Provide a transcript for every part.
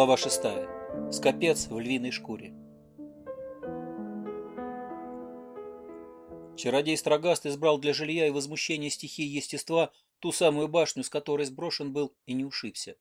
Глава 6. Скопец в львиной шкуре. Чародей Строгаст избрал для жилья и возмущения стихии естества ту самую башню, с которой сброшен был и не ушибся.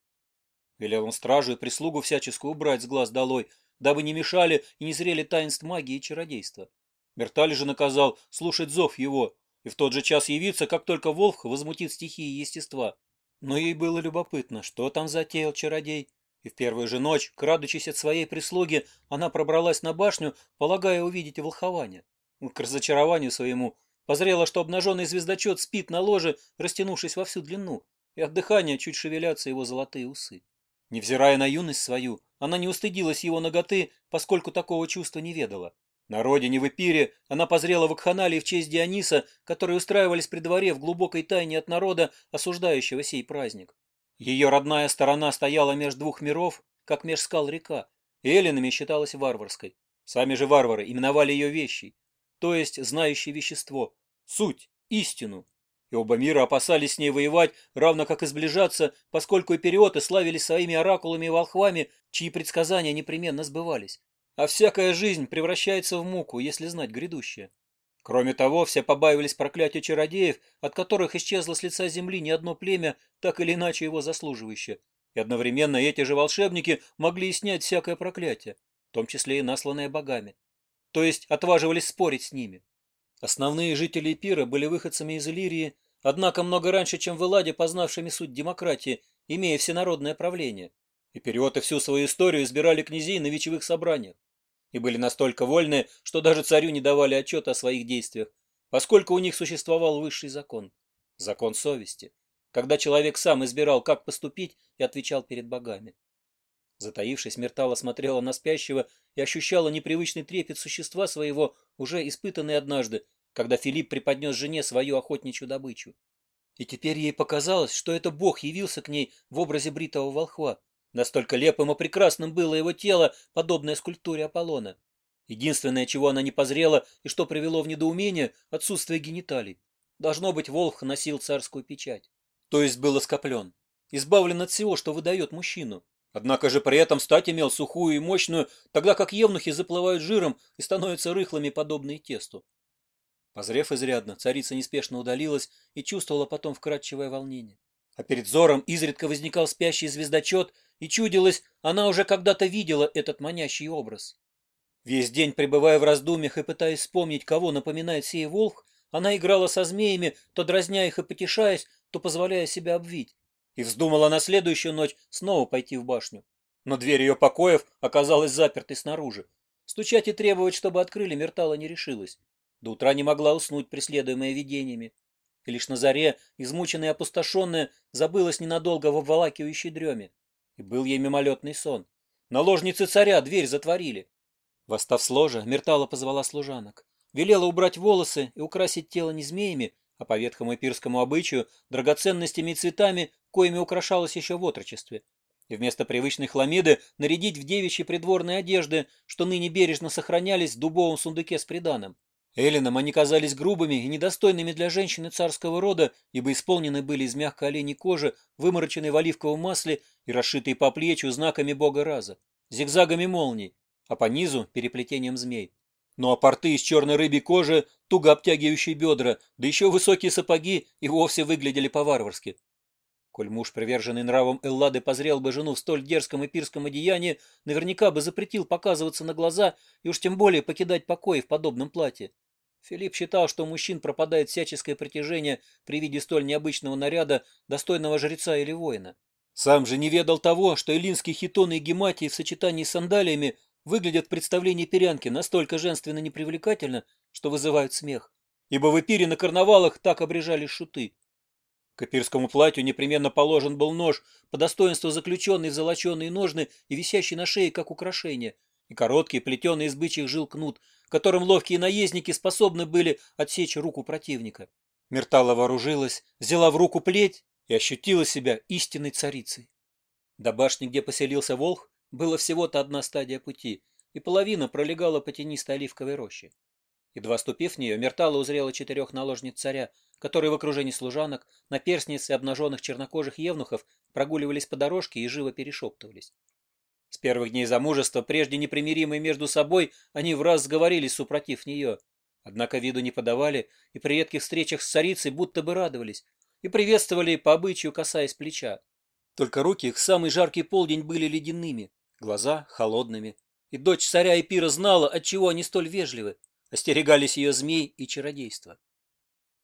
Велел он стражу и прислугу всяческую убрать с глаз долой, дабы не мешали и не зрели таинств магии и чародейства. Мерталь же наказал слушать зов его и в тот же час явиться, как только Волх возмутит стихии естества. Но ей было любопытно, что там затеял чародей, и в первую же ночь, крадучись от своей прислуги, она пробралась на башню, полагая увидеть волхование. К разочарованию своему позрела, что обнаженный звездочет спит на ложе, растянувшись во всю длину, и от дыхания чуть шевелятся его золотые усы. Невзирая на юность свою, она не устыдилась его ноготы, поскольку такого чувства не ведала. На родине в Эпире она позрела вакханалии в честь Диониса, которые устраивались при дворе в глубокой тайне от народа, осуждающего сей праздник. Ее родная сторона стояла между двух миров, как меж скал река, и эллинами считалась варварской. Сами же варвары именовали ее вещей, то есть знающие вещество, суть, истину. И оба мира опасались с ней воевать, равно как и сближаться, поскольку эпериоты славились своими оракулами и волхвами, чьи предсказания непременно сбывались. А всякая жизнь превращается в муку, если знать грядущее. Кроме того, все побаивались проклятия чародеев, от которых исчезло с лица земли ни одно племя, так или иначе его заслуживающее. И одновременно эти же волшебники могли и снять всякое проклятие, в том числе и насланное богами. То есть отваживались спорить с ними. Основные жители Пира были выходцами из Иллирии, однако много раньше, чем в Эладе, познавшими суть демократии, имея всенародное правление. И периоды всю свою историю избирали князей на вечевых собраниях и были настолько вольны, что даже царю не давали отчета о своих действиях, поскольку у них существовал высший закон – закон совести, когда человек сам избирал, как поступить, и отвечал перед богами. Затаившись, Мертала смотрела на спящего и ощущала непривычный трепет существа своего, уже испытанный однажды, когда Филипп преподнес жене свою охотничью добычу. И теперь ей показалось, что это бог явился к ней в образе бритого волхва, Настолько лепым и прекрасным было его тело, подобное скульптуре Аполлона. Единственное, чего она не позрела и что привело в недоумение – отсутствие гениталий. Должно быть, Волх носил царскую печать. То есть был оскоплен. Избавлен от всего, что выдает мужчину. Однако же при этом стать имел сухую и мощную, тогда как евнухи заплывают жиром и становятся рыхлыми, подобные тесту. Позрев изрядно, царица неспешно удалилась и чувствовала потом вкрадчивое волнение. А перед взором изредка возникал спящий звездочет – и чудилось, она уже когда-то видела этот манящий образ. Весь день, пребывая в раздумьях и пытаясь вспомнить, кого напоминает сей волк, она играла со змеями, то дразня их и потешаясь, то позволяя себя обвить. И вздумала на следующую ночь снова пойти в башню. Но дверь ее покоев оказалась запертой снаружи. Стучать и требовать, чтобы открыли, Мертала не решилась. До утра не могла уснуть, преследуемая видениями. И лишь на заре, измученная и опустошенная, забылась ненадолго в обволакивающей дреме. Был ей мимолетный сон. Наложницы царя дверь затворили. Восстав с ложа, Мертала позвала служанок. Велела убрать волосы и украсить тело не змеями, а по ветхому эпирскому обычаю драгоценностями и цветами, коими украшалось еще в отрочестве. И вместо привычной хламиды нарядить в девичьи придворные одежды, что ныне бережно сохранялись в дубовом сундуке с приданым. Эллинам они казались грубыми и недостойными для женщины царского рода, ибо исполнены были из мягкой оленей кожи, вымороченной в оливковом масле и расшитые по плечу знаками бога раза, зигзагами молний, а по низу – переплетением змей. Ну а порты из черной рыбьей кожи, туго обтягивающие бедра, да еще высокие сапоги и вовсе выглядели по-варварски. Коль муж, приверженный нравом Эллады, позрел бы жену в столь дерзком и пирском одеянии, наверняка бы запретил показываться на глаза и уж тем более покидать покои в подобном платье. Филипп считал, что у мужчин пропадает всяческое притяжение при виде столь необычного наряда, достойного жреца или воина. Сам же не ведал того, что илинские хитоны и гематии в сочетании с сандалиями выглядят в представлении Перянки настолько женственно непривлекательно, что вызывают смех. Ибо в эпире на карнавалах так обрежались шуты. К эпирскому платью непременно положен был нож, по достоинству заключенный в золоченые ножны и висящий на шее как украшение, и короткий, плетенный из бычьих жил кнут, которым ловкие наездники способны были отсечь руку противника. Мертала вооружилась, взяла в руку плеть и ощутила себя истинной царицей. До башни, где поселился Волх, было всего-то одна стадия пути, и половина пролегала по тенистой оливковой роще. Едва ступив в нее, Мертала узрела четырех наложниц царя, которые в окружении служанок, наперстниц и обнаженных чернокожих евнухов прогуливались по дорожке и живо перешептывались. С первых дней замужества, прежде непримиримые между собой, они в раз сговорились, супротив нее. Однако виду не подавали, и при редких встречах с царицей будто бы радовались, и приветствовали по обычаю, касаясь плеча. Только руки в самый жаркий полдень были ледяными, глаза холодными. И дочь царя Эпира знала, отчего они столь вежливы. Остерегались ее змей и чародейства.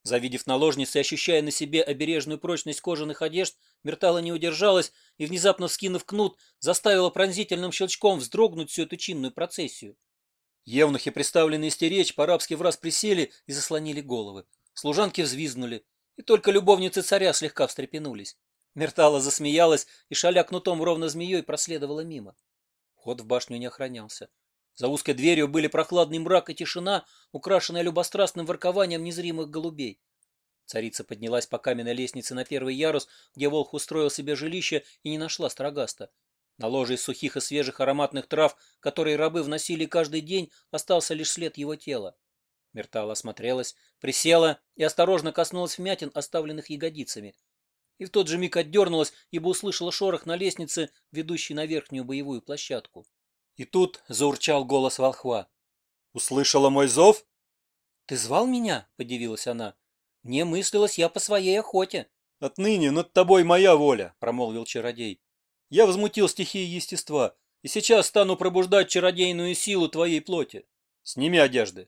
Завидев наложницы и ощущая на себе обережную прочность кожаных одежд, Мертала не удержалась и, внезапно вскинув кнут, заставила пронзительным щелчком вздрогнуть всю эту чинную процессию. Евнухи, представленные стеречь, по-арабски враз присели и заслонили головы. Служанки взвизгнули и только любовницы царя слегка встрепенулись. Мертала засмеялась и, шаля кнутом ровно змеей, проследовала мимо. Ход в башню не охранялся. За узкой дверью были прохладный мрак и тишина, украшенная любострастным воркованием незримых голубей. Царица поднялась по каменной лестнице на первый ярус, где волх устроил себе жилище и не нашла строгаста. На ложе из сухих и свежих ароматных трав, которые рабы вносили каждый день, остался лишь след его тела. Мертала осмотрелась, присела и осторожно коснулась вмятин, оставленных ягодицами. И в тот же миг отдернулась, ибо услышала шорох на лестнице, ведущей на верхнюю боевую площадку. И тут заурчал голос волхва. «Услышала мой зов?» «Ты звал меня?» — подивилась она. «Мне мыслилось я по своей охоте». «Отныне над тобой моя воля», — промолвил чародей. «Я возмутил стихии естества, и сейчас стану пробуждать чародейную силу твоей плоти. Сними одежды».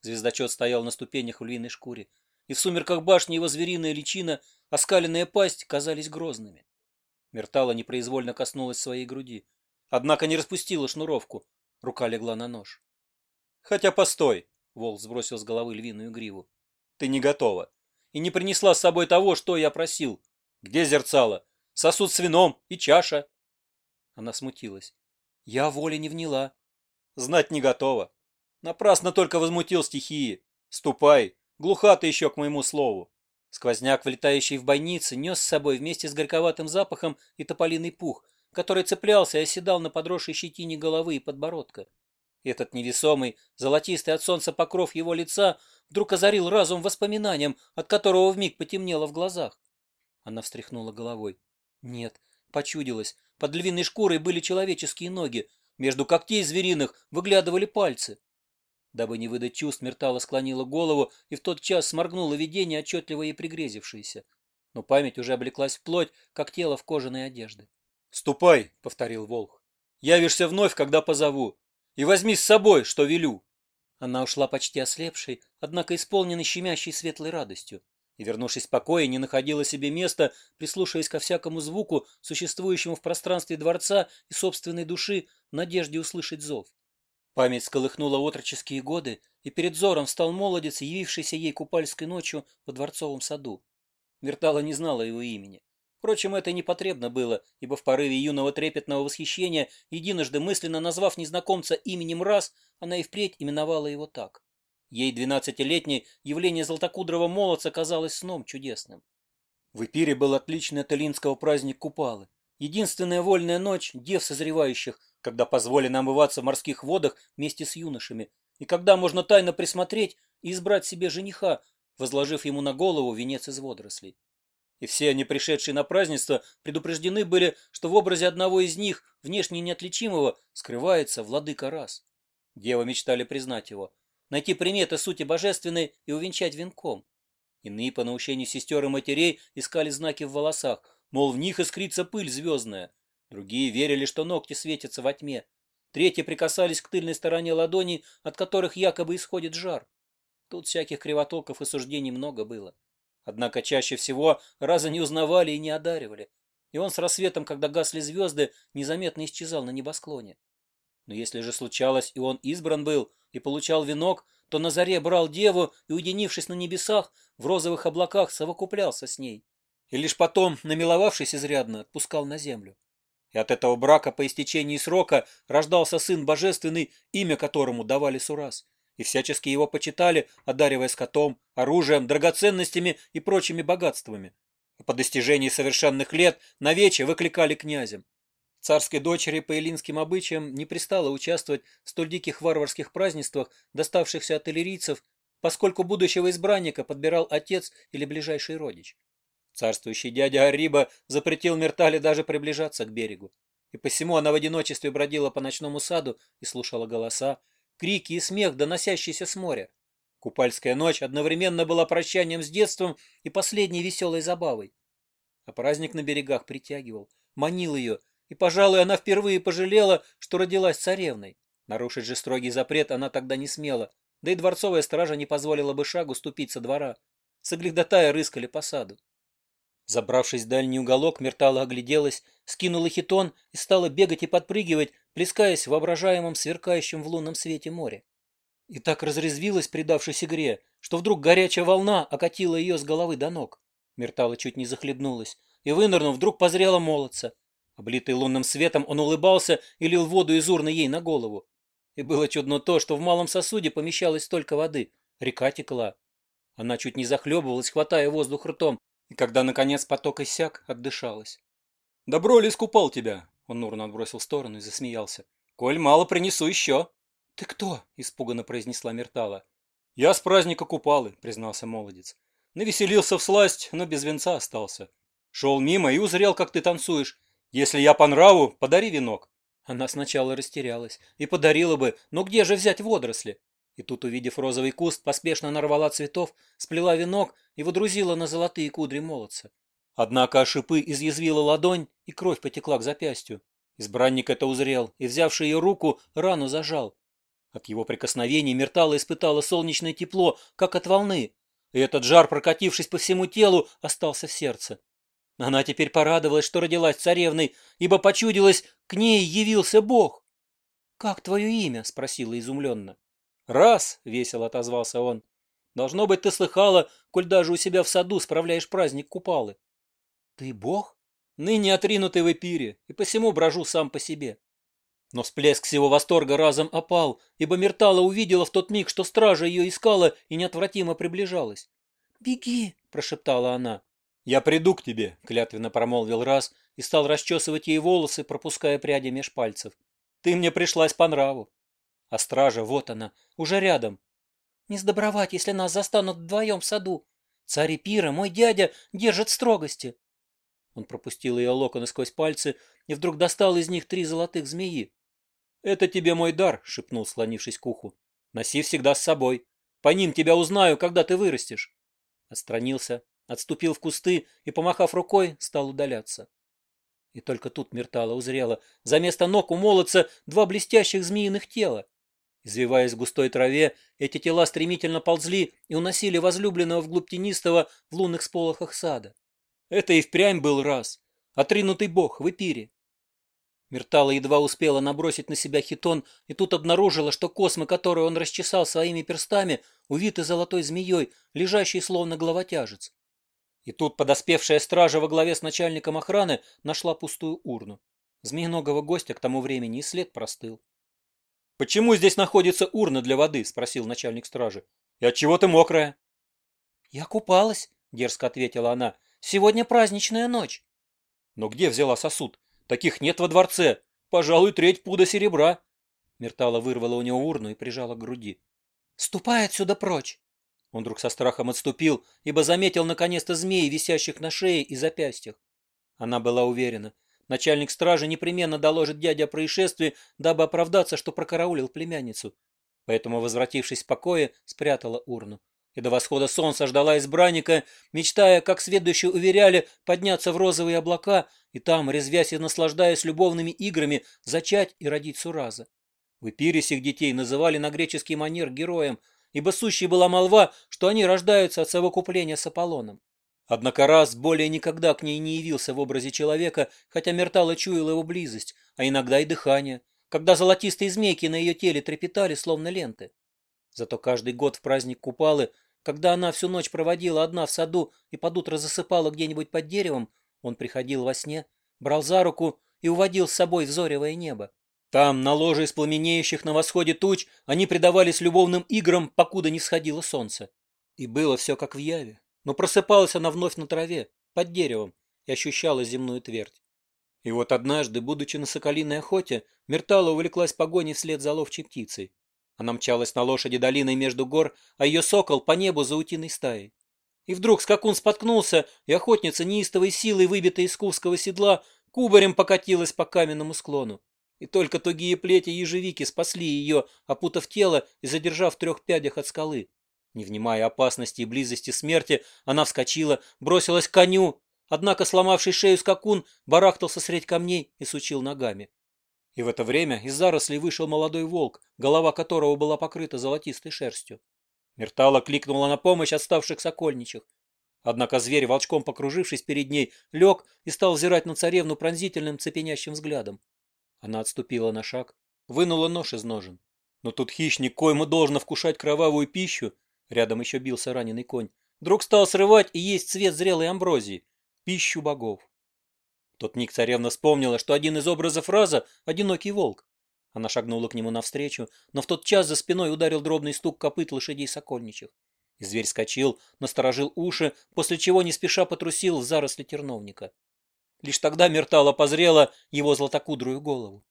Звездочет стоял на ступенях в львиной шкуре, и в сумерках башни его звериная личина, оскаленная пасть казались грозными. Мертала непроизвольно коснулась своей груди, однако не распустила шнуровку, рука легла на нож. «Хотя постой!» — Волк сбросил с головы львиную гриву. «Ты не готова и не принесла с собой того, что я просил. Где зерцало? Сосуд с вином и чаша!» Она смутилась. «Я воли не вняла». «Знать не готова. Напрасно только возмутил стихии. Ступай, глуха ты еще к моему слову. Сквозняк, влетающий в бойницы, нес с собой вместе с горьковатым запахом и тополиный пух, который цеплялся и оседал на подросшей щетине головы и подбородка. Этот невесомый, золотистый от солнца покров его лица вдруг озарил разум воспоминанием, от которого вмиг потемнело в глазах. Она встряхнула головой. Нет, почудилось. Под львиной шкурой были человеческие ноги. Между когтей звериных выглядывали пальцы. Дабы не выдать чувств, Мертала склонила голову и в тот час сморгнула видение, отчетливо ей пригрезившееся. Но память уже облеклась вплоть, как тело в кожаной одежды. «Ступай!» — повторил Волх. «Явишься вновь, когда позову. И возьми с собой, что велю!» Она ушла почти ослепшей, однако исполненной щемящей светлой радостью. И, вернувшись в покое, не находила себе места, прислушиваясь ко всякому звуку, существующему в пространстве дворца и собственной души, надежде услышать зов. Память сколыхнула отроческие годы, и перед взором стал молодец, явившийся ей купальской ночью во дворцовом саду. Вертала не знала его имени. Впрочем, это не потребно было, ибо в порыве юного трепетного восхищения, единожды мысленно назвав незнакомца именем раз, она и впредь именовала его так. Ей, двенадцатилетней, явление золотокудрого молодца казалось сном чудесным. В Эпире был отличный аталинского праздник Купалы. Единственная вольная ночь дев созревающих, когда позволено омываться в морских водах вместе с юношами, и когда можно тайно присмотреть и избрать себе жениха, возложив ему на голову венец из водорослей. И все они, пришедшие на празднество, предупреждены были, что в образе одного из них, внешне неотличимого, скрывается владыка раз. Девы мечтали признать его, найти приметы сути божественной и увенчать венком. Иные, по наущению сестер и матерей, искали знаки в волосах – Мол, в них искрится пыль звездная. Другие верили, что ногти светятся во тьме. Третьи прикасались к тыльной стороне ладони, от которых якобы исходит жар. Тут всяких кривотолков и суждений много было. Однако чаще всего раза не узнавали и не одаривали. И он с рассветом, когда гасли звезды, незаметно исчезал на небосклоне. Но если же случалось, и он избран был, и получал венок, то на заре брал деву и, уединившись на небесах, в розовых облаках совокуплялся с ней и лишь потом, намиловавшись изрядно, отпускал на землю. И от этого брака по истечении срока рождался сын божественный, имя которому давали Сурас, и всячески его почитали, одаривая скотом, оружием, драгоценностями и прочими богатствами. А по достижении совершенных лет навече выкликали князем. Царской дочери по эллинским обычаям не пристало участвовать в столь диких варварских празднествах, доставшихся от иллирийцев, поскольку будущего избранника подбирал отец или ближайший родич. Царствующий дядя Ариба запретил Мертале даже приближаться к берегу. И посему она в одиночестве бродила по ночному саду и слушала голоса, крики и смех, доносящиеся с моря. Купальская ночь одновременно была прощанием с детством и последней веселой забавой. А праздник на берегах притягивал, манил ее, и, пожалуй, она впервые пожалела, что родилась царевной. Нарушить же строгий запрет она тогда не смела, да и дворцовая стража не позволила бы шагу ступить со двора. Соглядатая рыскали по саду. Забравшись в дальний уголок, Мертала огляделась, скинула хитон и стала бегать и подпрыгивать, плескаясь в воображаемом сверкающем в лунном свете море. И так разрезвилась, предавшись игре, что вдруг горячая волна окатила ее с головы до ног. Мертала чуть не захлебнулась и, вынырнув, вдруг позрела молодца. Облитый лунным светом, он улыбался и лил воду из урны ей на голову. И было чудно то, что в малом сосуде помещалось столько воды. Река текла. Она чуть не захлебывалась, хватая воздух ртом, и когда, наконец, поток иссяк, отдышалась. Добро, Броли искупал тебя!» Он нурно отбросил в сторону и засмеялся. «Коль мало, принесу еще!» «Ты кто?» – испуганно произнесла Мертала. «Я с праздника купалы», – признался молодец. «Навеселился в сласть, но без венца остался. Шел мимо и узрел, как ты танцуешь. Если я по нраву, подари венок». Она сначала растерялась и подарила бы, но где же взять водоросли? И тут, увидев розовый куст, поспешно нарвала цветов, сплела венок и водрузила на золотые кудри молодца. Однако шипы изъязвила ладонь, и кровь потекла к запястью. Избранник это узрел и, взявший ее руку, рану зажал. От его прикосновений Мертала испытала солнечное тепло, как от волны, и этот жар, прокатившись по всему телу, остался в сердце. Она теперь порадовалась, что родилась царевной, ибо почудилась, к ней явился Бог. — Как твое имя? — спросила изумленно. «Раз!» — весело отозвался он. «Должно быть, ты слыхала, коль даже у себя в саду справляешь праздник купалы». «Ты бог?» «Ныне отринутый в эпире, и посему брожу сам по себе». Но всплеск всего восторга разом опал, ибо Мертала увидела в тот миг, что стража ее искала и неотвратимо приближалась. «Беги!» — прошептала она. «Я приду к тебе», — клятвенно промолвил раз и стал расчесывать ей волосы, пропуская пряди меж пальцев. «Ты мне пришлась по нраву. А стража, вот она, уже рядом. Не сдобровать, если нас застанут вдвоем в саду. Царь пира, мой дядя, держит строгости. Он пропустил ее локоны сквозь пальцы и вдруг достал из них три золотых змеи. «Это тебе мой дар», — шепнул, слонившись к уху. «Носи всегда с собой. По ним тебя узнаю, когда ты вырастешь». Отстранился, отступил в кусты и, помахав рукой, стал удаляться. И только тут Миртала узрела. За место ног у молодца два блестящих змеиных тела. Извиваясь в густой траве, эти тела стремительно ползли и уносили возлюбленного вглубь тенистого в лунных сполохах сада. Это и впрямь был раз. Отринутый бог в эпире. Мертала едва успела набросить на себя хитон и тут обнаружила, что космы, которые он расчесал своими перстами, увиты золотой змеей, лежащей словно главотяжец. И тут подоспевшая стража во главе с начальником охраны нашла пустую урну. Змеиногого гостя к тому времени и след простыл. «Почему здесь находится урна для воды?» – спросил начальник стражи. «И отчего ты мокрая?» «Я купалась», – дерзко ответила она. «Сегодня праздничная ночь». «Но где взяла сосуд? Таких нет во дворце. Пожалуй, треть пуда серебра». Мертала вырвала у него урну и прижала к груди. «Ступай отсюда прочь!» Он вдруг со страхом отступил, ибо заметил наконец-то змеи, висящих на шее и запястьях. Она была уверена. Начальник стражи непременно доложит дяде о происшествии, дабы оправдаться, что прокараулил племянницу. Поэтому, возвратившись в покое, спрятала урну. И до восхода солнца ждала избранника, мечтая, как сведущие уверяли, подняться в розовые облака и там, резвясь и наслаждаясь любовными играми, зачать и родить Сураза. В Эпире сих детей называли на греческий манер героем, ибо сущей была молва, что они рождаются от совокупления с Аполлоном. Однако раз более никогда к ней не явился в образе человека, хотя Мертала чуяла его близость, а иногда и дыхание, когда золотистые змейки на ее теле трепетали, словно ленты. Зато каждый год в праздник Купалы, когда она всю ночь проводила одна в саду и под утро засыпала где-нибудь под деревом, он приходил во сне, брал за руку и уводил с собой в зоревое небо. Там, на ложе из пламенеющих на восходе туч, они предавались любовным играм, покуда не сходило солнце. И было все как в яве но просыпалась она вновь на траве, под деревом, и ощущала земную твердь. И вот однажды, будучи на соколиной охоте, Мертала увлеклась погоней вслед за ловчей птицей. Она мчалась на лошади долиной между гор, а ее сокол по небу за утиной стаей. И вдруг скакун споткнулся, и охотница неистовой силой, выбитая из кувского седла, кубарем покатилась по каменному склону. И только тугие плети ежевики спасли ее, опутав тело и задержав в трех пядях от скалы. Не внимая опасности и близости смерти, она вскочила, бросилась к коню. Однако, сломавший шею скакун, барахтался средь камней и сучил ногами. И в это время из зарослей вышел молодой волк, голова которого была покрыта золотистой шерстью. Мертала кликнула на помощь отставших сокольничих. Однако зверь, волчком покружившись перед ней, лег и стал взирать на царевну пронзительным цепенящим взглядом. Она отступила на шаг, вынула нож из ножен. Но тут хищник, коему должно вкушать кровавую пищу, Рядом еще бился раненый конь. Друг стал срывать и есть цвет зрелой амброзии. Пищу богов. Тот миг царевна вспомнила, что один из образов раза — одинокий волк. Она шагнула к нему навстречу, но в тот час за спиной ударил дробный стук копыт лошадей сокольничих. И зверь скочил, насторожил уши, после чего не спеша потрусил в заросли терновника. Лишь тогда Мертала позрела его златокудрую голову.